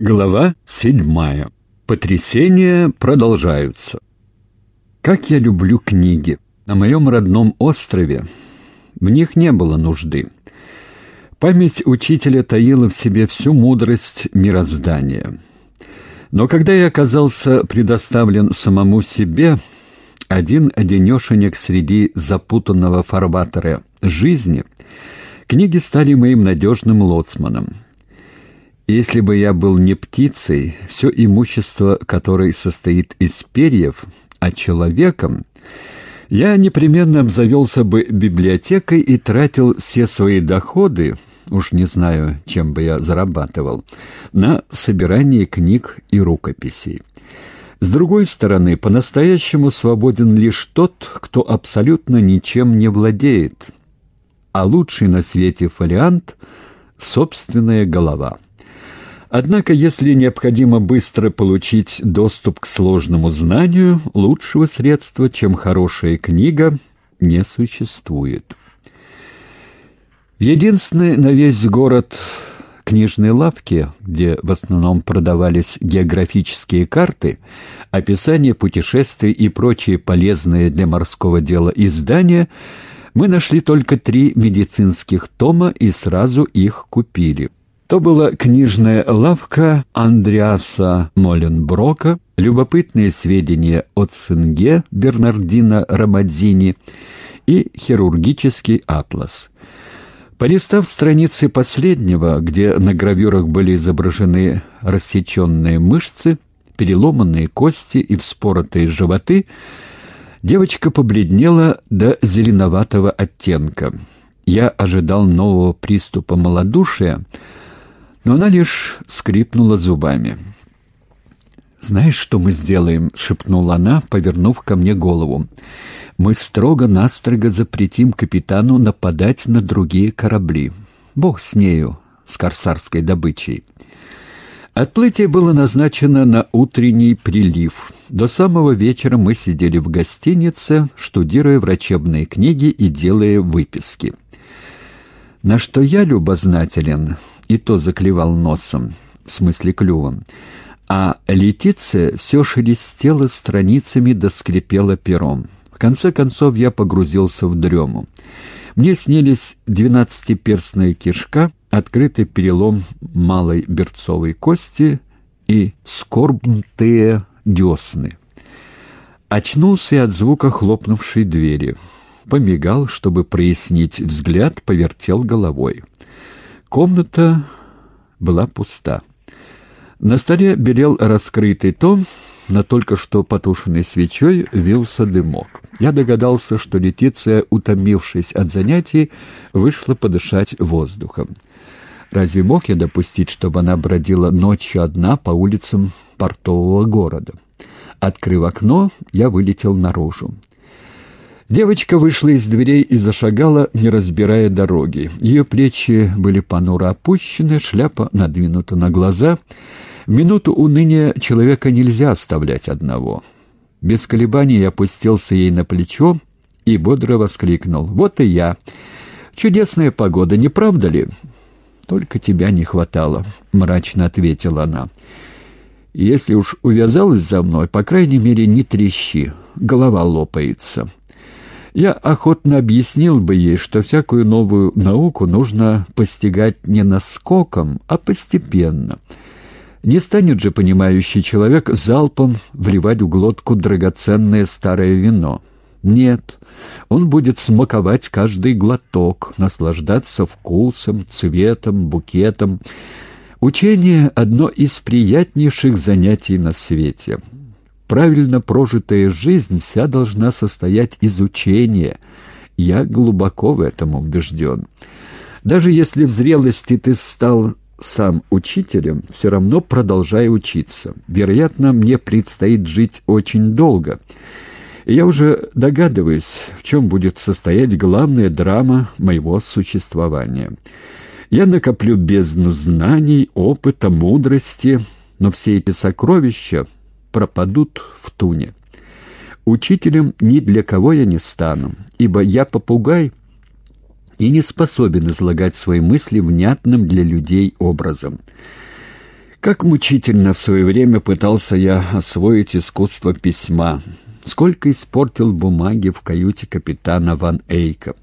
Глава седьмая. Потрясения продолжаются. Как я люблю книги. На моем родном острове в них не было нужды. Память учителя таила в себе всю мудрость мироздания. Но когда я оказался предоставлен самому себе, один-одинешенек среди запутанного фарватера жизни, книги стали моим надежным лоцманом — если бы я был не птицей, все имущество, которое состоит из перьев, а человеком, я непременно обзавелся бы библиотекой и тратил все свои доходы, уж не знаю, чем бы я зарабатывал, на собирание книг и рукописей. С другой стороны, по-настоящему свободен лишь тот, кто абсолютно ничем не владеет, а лучший на свете фолиант — собственная голова — Однако, если необходимо быстро получить доступ к сложному знанию, лучшего средства, чем хорошая книга, не существует. Единственный на весь город книжной лавке, где в основном продавались географические карты, описания путешествий и прочие полезные для морского дела издания, мы нашли только три медицинских тома и сразу их купили. То была книжная лавка Андреаса Моленброка, любопытные сведения от Цинге Бернардина Рамадзини и хирургический атлас. Полистав страницы последнего, где на гравюрах были изображены рассеченные мышцы, переломанные кости и вспоротые животы, девочка побледнела до зеленоватого оттенка. Я ожидал нового приступа малодушия, но она лишь скрипнула зубами. «Знаешь, что мы сделаем?» — шепнула она, повернув ко мне голову. «Мы строго-настрого запретим капитану нападать на другие корабли. Бог с нею, с корсарской добычей». Отплытие было назначено на утренний прилив. До самого вечера мы сидели в гостинице, штудируя врачебные книги и делая выписки. На что я любознателен, и то заклевал носом, в смысле клювом, а Летиция все шелестела страницами да скрипела пером. В конце концов я погрузился в дрему. Мне снились двенадцатиперстная кишка, открытый перелом малой берцовой кости и скорбнутые десны. Очнулся я от звука хлопнувшей двери. Помигал, чтобы прояснить взгляд, повертел головой. Комната была пуста. На столе белел раскрытый том, на только что потушенной свечой вился дымок. Я догадался, что Летиция, утомившись от занятий, вышла подышать воздухом. Разве мог я допустить, чтобы она бродила ночью одна по улицам портового города? Открыв окно, я вылетел наружу. Девочка вышла из дверей и зашагала, не разбирая дороги. Ее плечи были понуро опущены, шляпа надвинута на глаза. В минуту уныния человека нельзя оставлять одного. Без колебаний опустился ей на плечо и бодро воскликнул. «Вот и я! Чудесная погода, не правда ли?» «Только тебя не хватало», — мрачно ответила она. «Если уж увязалась за мной, по крайней мере, не трещи, голова лопается». Я охотно объяснил бы ей, что всякую новую науку нужно постигать не наскоком, а постепенно. Не станет же понимающий человек залпом вливать в глотку драгоценное старое вино. Нет, он будет смаковать каждый глоток, наслаждаться вкусом, цветом, букетом. Учение — одно из приятнейших занятий на свете. Правильно прожитая жизнь вся должна состоять из учения. Я глубоко в этом убежден. Даже если в зрелости ты стал сам учителем, все равно продолжай учиться. Вероятно, мне предстоит жить очень долго. И я уже догадываюсь, в чем будет состоять главная драма моего существования. Я накоплю бездну знаний, опыта, мудрости, но все эти сокровища пропадут в туне. Учителем ни для кого я не стану, ибо я попугай и не способен излагать свои мысли внятным для людей образом. Как мучительно в свое время пытался я освоить искусство письма. Сколько испортил бумаги в каюте капитана Ван Эйка.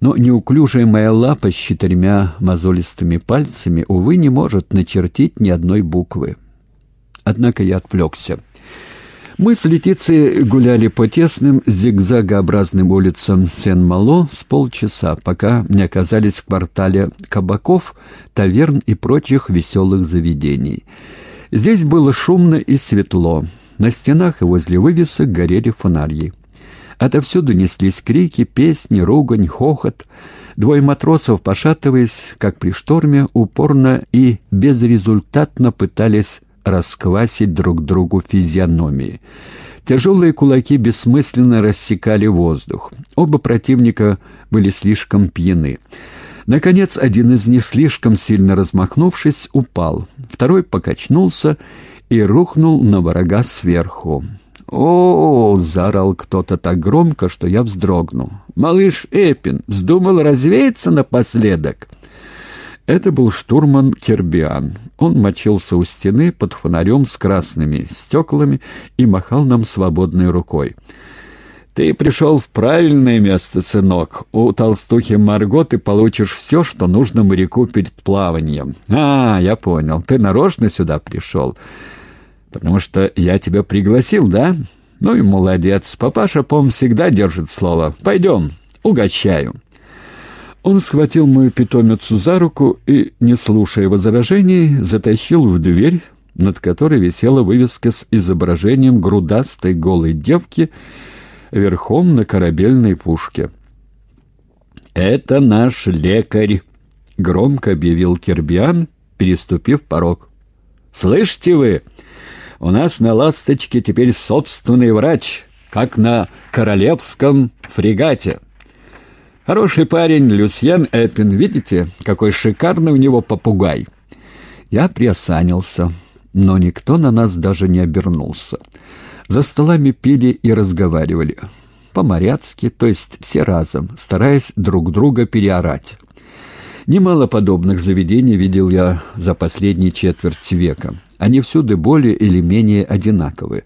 Но неуклюжая моя лапа с четырьмя мозолистыми пальцами, увы, не может начертить ни одной буквы. Однако я отвлекся. Мы с Летицией гуляли по тесным зигзагообразным улицам Сен-Мало с полчаса, пока не оказались в квартале кабаков, таверн и прочих веселых заведений. Здесь было шумно и светло. На стенах и возле вывесок горели фонарьи. Отовсюду неслись крики, песни, ругань, хохот. Двое матросов, пошатываясь, как при шторме, упорно и безрезультатно пытались расквасить друг другу физиономии. Тяжелые кулаки бессмысленно рассекали воздух. Оба противника были слишком пьяны. Наконец, один из них, слишком сильно размахнувшись, упал. Второй покачнулся и рухнул на врага сверху. «О!» — заорал кто-то так громко, что я вздрогнул. «Малыш Эпин вздумал развеяться напоследок!» Это был штурман Кербиан. Он мочился у стены под фонарем с красными стеклами и махал нам свободной рукой. «Ты пришел в правильное место, сынок. У толстухи Марго ты получишь все, что нужно моряку перед плаванием. А, я понял, ты нарочно сюда пришел, потому что я тебя пригласил, да? Ну и молодец. Папаша, пом, всегда держит слово. Пойдем, угощаю». Он схватил мою питомицу за руку и, не слушая возражений, затащил в дверь, над которой висела вывеска с изображением грудастой голой девки верхом на корабельной пушке. «Это наш лекарь», — громко объявил Кербиан, переступив порог. «Слышите вы? У нас на «Ласточке» теперь собственный врач, как на королевском фрегате». Хороший парень, Люсьен Эппин. Видите, какой шикарный у него попугай. Я приосанился, но никто на нас даже не обернулся. За столами пили и разговаривали. По-моряцки, то есть все разом, стараясь друг друга переорать. Немало подобных заведений видел я за последние четверть века. Они всюду более или менее одинаковые.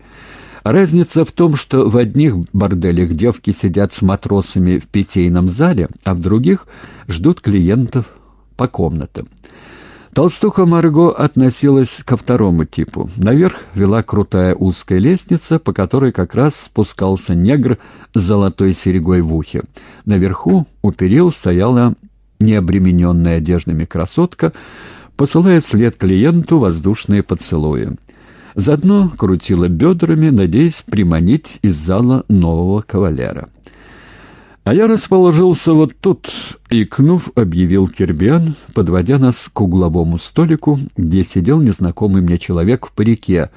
Разница в том, что в одних борделях девки сидят с матросами в питейном зале, а в других ждут клиентов по комнатам. Толстуха Марго относилась ко второму типу. Наверх вела крутая узкая лестница, по которой как раз спускался негр с золотой серегой в ухе. Наверху у перил стояла необремененная одеждами красотка, посылая вслед клиенту воздушные поцелуи. Заодно крутила бедрами, надеясь приманить из зала нового кавалера. А я расположился вот тут, икнув, объявил Кирбиан, подводя нас к угловому столику, где сидел незнакомый мне человек в парике,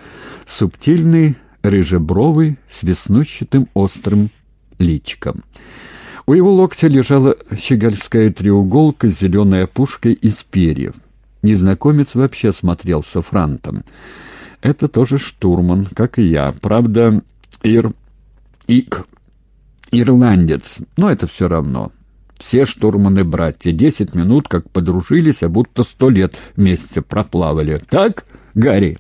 субтильный, рыжебровый, с веснущатым острым личиком. У его локтя лежала щегольская треуголка с зеленой опушкой из перьев. Незнакомец вообще смотрелся франтом. Это тоже штурман, как и я. Правда, ир... ик... ирландец. Но это все равно. Все штурманы-братья. Десять минут как подружились, а будто сто лет вместе проплавали. Так, Гарри?»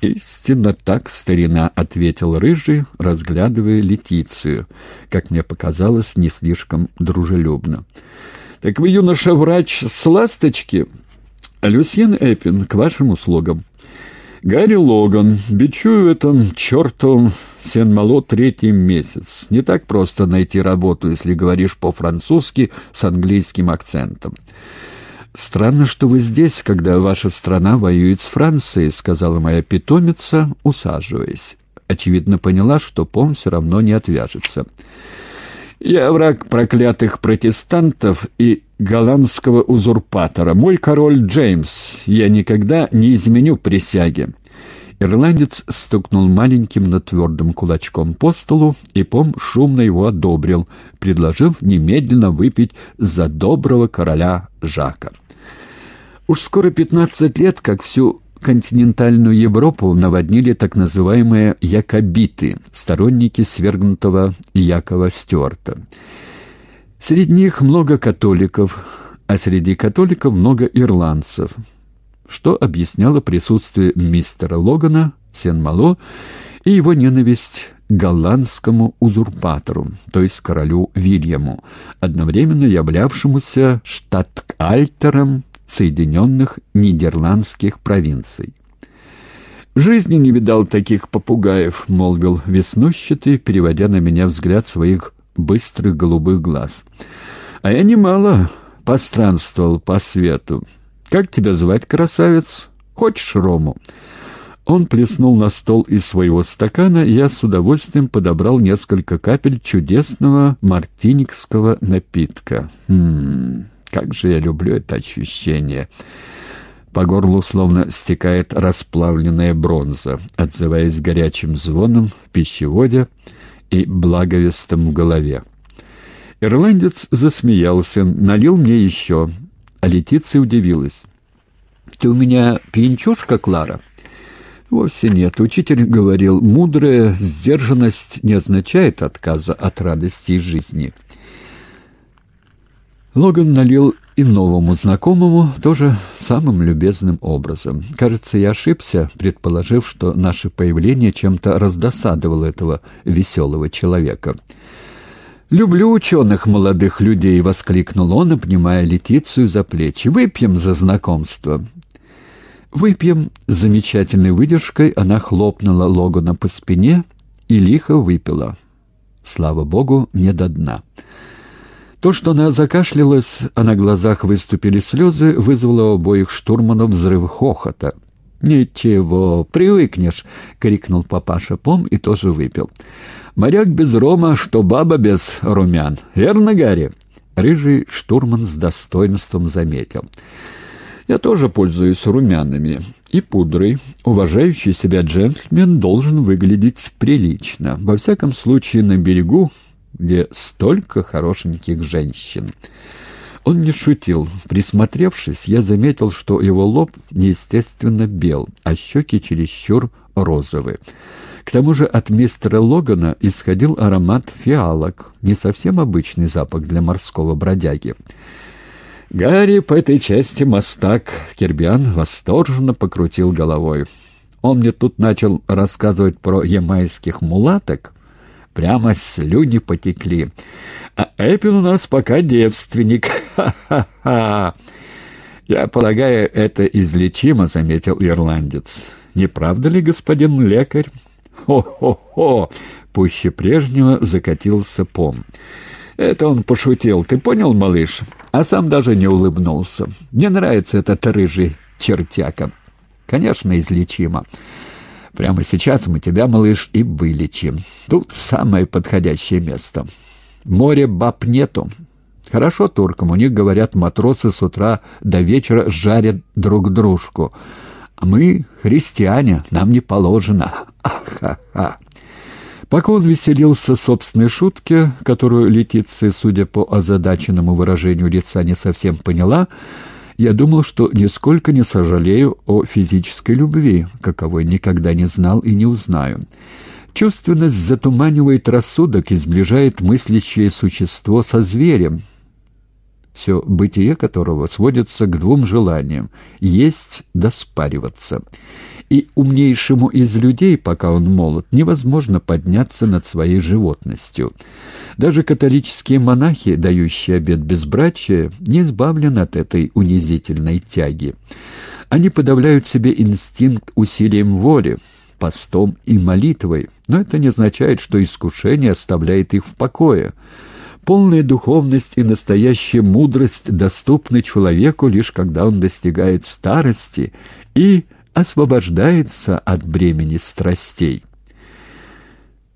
«Истинно так, старина», — ответил Рыжий, разглядывая Летицию, как мне показалось, не слишком дружелюбно. «Так вы, юноша-врач, с ласточки?» «Люсьен Эппин, к вашим услугам». Гарри Логан. Бичую в этом чертовом Сен-Мало третий месяц. Не так просто найти работу, если говоришь по-французски с английским акцентом. «Странно, что вы здесь, когда ваша страна воюет с Францией», — сказала моя питомица, усаживаясь. Очевидно, поняла, что Пом все равно не отвяжется. «Я враг проклятых протестантов и голландского узурпатора. Мой король Джеймс. Я никогда не изменю присяги». Ирландец стукнул маленьким, но твердым кулачком по столу, и Пом шумно его одобрил, предложив немедленно выпить за доброго короля Жака. Уж скоро пятнадцать лет, как всю континентальную Европу наводнили так называемые «якобиты», сторонники свергнутого Якова Стюарта. Среди них много католиков, а среди католиков много ирландцев. что объясняло присутствие мистера Логана Сен-Мало и его ненависть голландскому узурпатору, то есть королю Вильяму, одновременно являвшемуся штат-альтером Соединенных Нидерландских провинций. «В жизни не видал таких попугаев», — молвил веснущатый, переводя на меня взгляд своих быстрых голубых глаз. «А я немало постранствовал по свету. Как тебя звать, красавец? Хочешь рому?» Он плеснул на стол из своего стакана, и я с удовольствием подобрал несколько капель чудесного мартиникского напитка. Хм, как же я люблю это ощущение! По горлу словно стекает расплавленная бронза, отзываясь горячим звоном в пищеводе и благовестом в голове. Ирландец засмеялся, налил мне еще, а Летиция удивилась. «Ты у меня пьянчушка, Клара?» Вовсе нет. Учитель говорил, мудрая сдержанность не означает отказа от радости жизни. Логан налил и новому знакомому тоже самым любезным образом. Кажется, я ошибся, предположив, что наше появление чем-то раздосадовало этого веселого человека. «Люблю ученых молодых людей!» — воскликнул он, обнимая Летицию за плечи. «Выпьем за знакомство!» «Выпьем!» — замечательной выдержкой она хлопнула Логана по спине и лихо выпила. Слава богу, не до дна. То, что она закашлялась, а на глазах выступили слезы, вызвало у обоих штурманов взрыв хохота. «Ничего, привыкнешь!» — крикнул папаша Пом и тоже выпил. «Моряк без рома, что баба без румян. Верно, Гарри?» Рыжий штурман с достоинством заметил. Я тоже пользуюсь румянами и пудрой. Уважающий себя джентльмен должен выглядеть прилично. Во всяком случае, на берегу, где столько хорошеньких женщин. Он не шутил. Присмотревшись, я заметил, что его лоб неестественно бел, а щеки чересчур розовые. К тому же от мистера Логана исходил аромат фиалок, не совсем обычный запах для морского бродяги. Гарри по этой части мастак. Кирбиан восторженно покрутил головой. Он мне тут начал рассказывать про ямайских мулаток. Прямо слюни потекли. А Эппин у нас пока девственник. Ха-ха-ха! Я полагаю, это излечимо, заметил ирландец. Не правда ли, господин лекарь? Хо-хо-хо! Пуще прежнего закатился пом. Это он пошутил, ты понял, малыш? А сам даже не улыбнулся. Мне нравится этот рыжий чертяка. Конечно, излечимо. Прямо сейчас мы тебя, малыш, и вылечим. Тут самое подходящее место. Море баб нету. Хорошо туркам, у них, говорят, матросы с утра до вечера жарят друг дружку. А мы христиане, нам не положено. Ах-ха-ха. Пока он веселился собственной шутке, которую Летиция, судя по озадаченному выражению лица, не совсем поняла, я думал, что нисколько не сожалею о физической любви, каковой никогда не знал и не узнаю. Чувственность затуманивает рассудок и сближает мыслящее существо со зверем, все бытие которого сводится к двум желаниям — есть да спариваться — и умнейшему из людей, пока он молод, невозможно подняться над своей животностью. Даже католические монахи, дающие обет безбрачия, не избавлены от этой унизительной тяги. Они подавляют себе инстинкт усилием воли, постом и молитвой, но это не означает, что искушение оставляет их в покое. Полная духовность и настоящая мудрость доступны человеку лишь когда он достигает старости и освобождается от бремени страстей.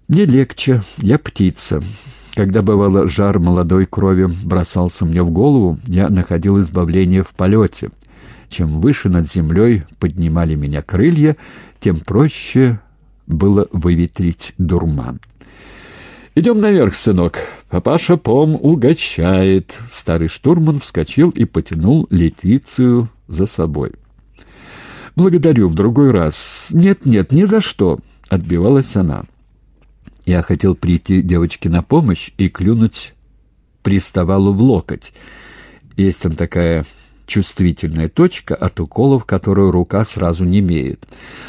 Не легче, я птица. Когда бывало жар молодой крови бросался мне в голову, я находил избавление в полете. Чем выше над землей поднимали меня крылья, тем проще было выветрить дурман. «Идем наверх, сынок. Папаша Пом угощает». Старый штурман вскочил и потянул Летицию за собой. «Благодарю, в другой раз». «Нет-нет, ни за что», — отбивалась она. Я хотел прийти девочке на помощь и клюнуть приставалу в локоть. Есть там такая чувствительная точка от уколов, которую рука сразу не имеет.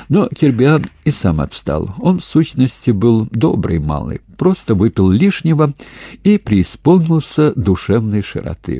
Но Кирбиан и сам отстал. Он, в сущности, был добрый малый, просто выпил лишнего и преисполнился душевной широты.